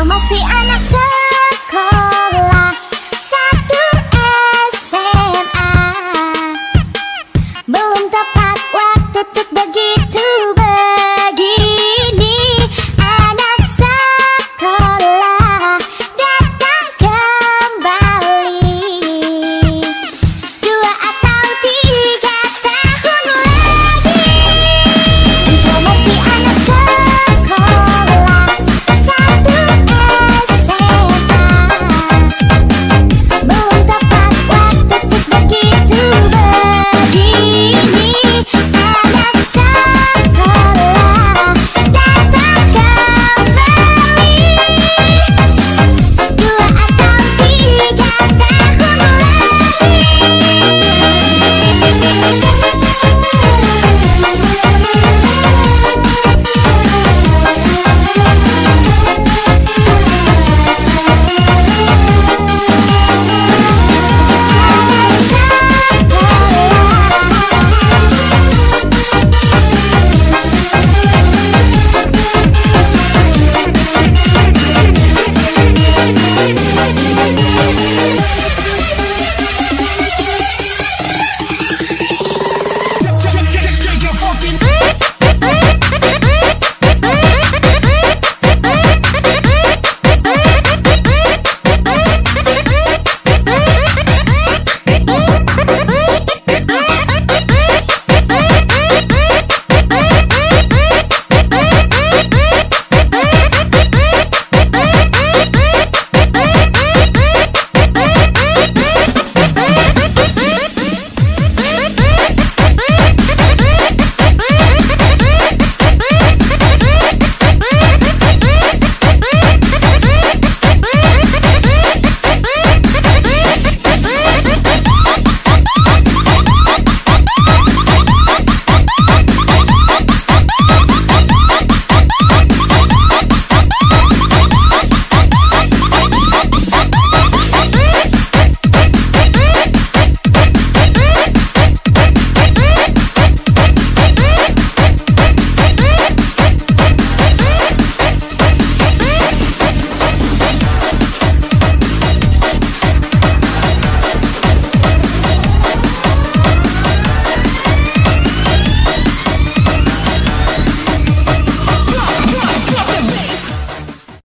kau masih anak saya